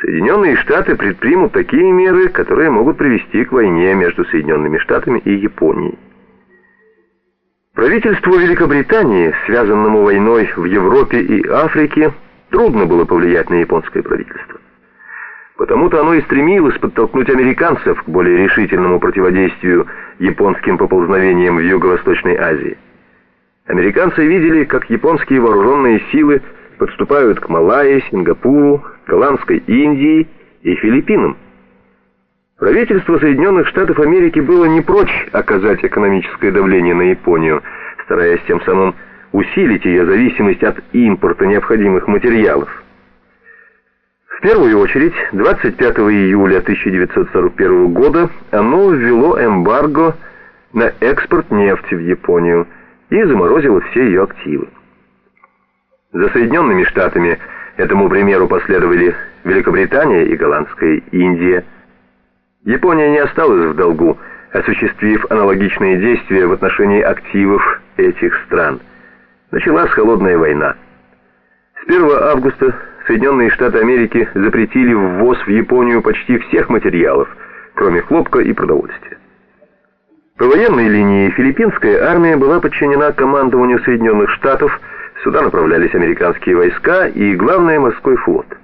Соединенные Штаты предпримут такие меры, которые могут привести к войне между Соединенными Штатами и Японией. Правительству Великобритании, связанному войной в Европе и Африке, трудно было повлиять на японское правительство. Потому-то оно и стремилось подтолкнуть американцев к более решительному противодействию японским поползновениям в Юго-Восточной Азии. Американцы видели, как японские вооруженные силы подступают к Малайи, Сингапуру, Голландской Индии и Филиппинам. Правительство Соединенных Штатов Америки было не прочь оказать экономическое давление на Японию, стараясь тем самым усилить ее зависимость от импорта необходимых материалов. В первую очередь, 25 июля 1941 года оно ввело эмбарго на экспорт нефти в Японию и заморозило все ее активы. За Соединенными Штатами этому примеру последовали Великобритания и Голландская Индия – Япония не осталась в долгу, осуществив аналогичные действия в отношении активов этих стран. Началась холодная война. С 1 августа Соединенные Штаты Америки запретили ввоз в Японию почти всех материалов, кроме хлопка и продовольствия. По военной линии филиппинская армия была подчинена командованию Соединенных Штатов, сюда направлялись американские войска и главный морской флот –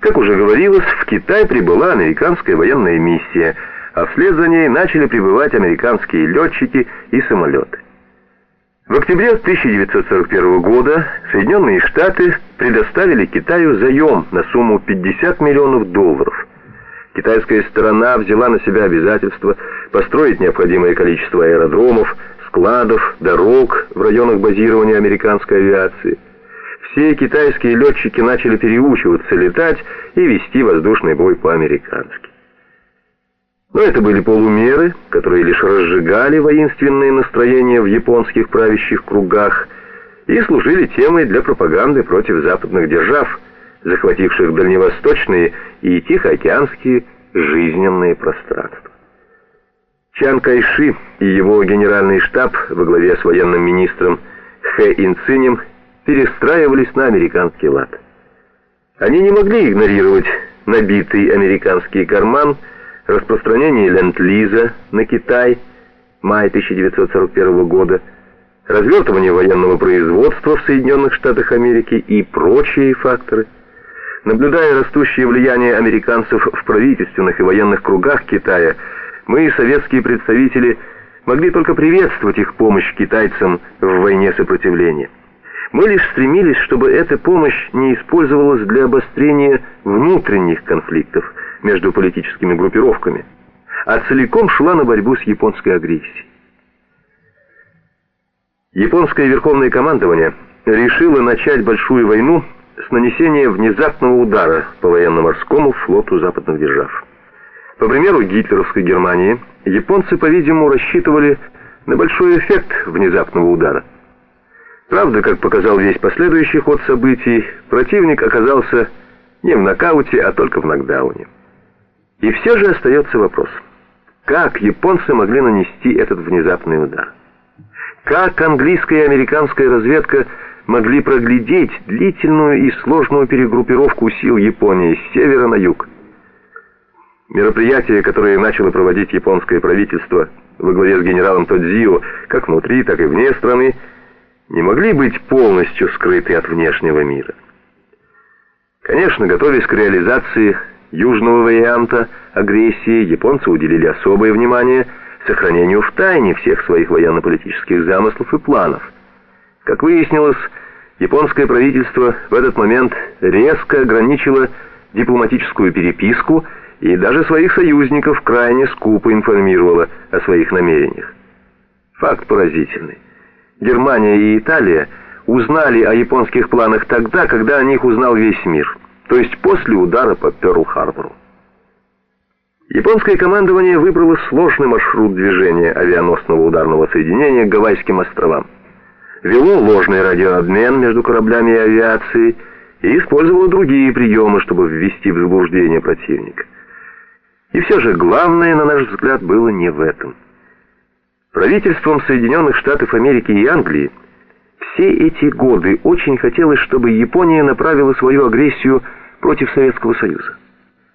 как уже говорилось, в Китай прибыла американская военная миссия, а вслед за ней начали прибывать американские летчики и самолеты. В октябре 1941 года Соединенные Штаты предоставили Китаю заем на сумму 50 миллионов долларов. Китайская сторона взяла на себя обязательство построить необходимое количество аэродромов, складов, дорог в районах базирования американской авиации – все китайские летчики начали переучиваться летать и вести воздушный бой по-американски. Но это были полумеры, которые лишь разжигали воинственные настроения в японских правящих кругах и служили темой для пропаганды против западных держав, захвативших дальневосточные и тихоокеанские жизненные пространства. Чан Кайши и его генеральный штаб во главе с военным министром Хэ Инцинем перестраивались на американский лад. Они не могли игнорировать набитый американский карман, распространение ленд-лиза на Китай, май 1941 года, развертывание военного производства в Соединенных Штатах Америки и прочие факторы. Наблюдая растущее влияние американцев в правительственных и военных кругах Китая, мы, советские представители, могли только приветствовать их помощь китайцам в войне сопротивления. Мы лишь стремились, чтобы эта помощь не использовалась для обострения внутренних конфликтов между политическими группировками, а целиком шла на борьбу с японской агрессией. Японское верховное командование решило начать большую войну с нанесения внезапного удара по военно-морскому флоту западных держав. По примеру гитлеровской Германии, японцы, по-видимому, рассчитывали на большой эффект внезапного удара – Правда, как показал весь последующий ход событий, противник оказался не в нокауте, а только в нокдауне. И все же остается вопрос, как японцы могли нанести этот внезапный удар? Как английская и американская разведка могли проглядеть длительную и сложную перегруппировку сил Японии с севера на юг? Мероприятие, которое начало проводить японское правительство во главе с генералом Тодзио, как внутри, так и вне страны, не могли быть полностью скрыты от внешнего мира. Конечно, готовясь к реализации южного варианта агрессии, японцы уделили особое внимание сохранению в тайне всех своих военно-политических замыслов и планов. Как выяснилось, японское правительство в этот момент резко ограничило дипломатическую переписку и даже своих союзников крайне скупо информировало о своих намерениях. Факт поразительный. Германия и Италия узнали о японских планах тогда, когда о них узнал весь мир, то есть после удара по Пёрл-Харбору. Японское командование выбрало сложный маршрут движения авианосного ударного соединения к Гавайским островам. Вело ложный радиообмен между кораблями и авиацией и использовало другие приемы, чтобы ввести в заблуждение противника. И все же главное, на наш взгляд, было не в этом – Правительством Соединенных Штатов Америки и Англии все эти годы очень хотелось, чтобы Япония направила свою агрессию против Советского Союза.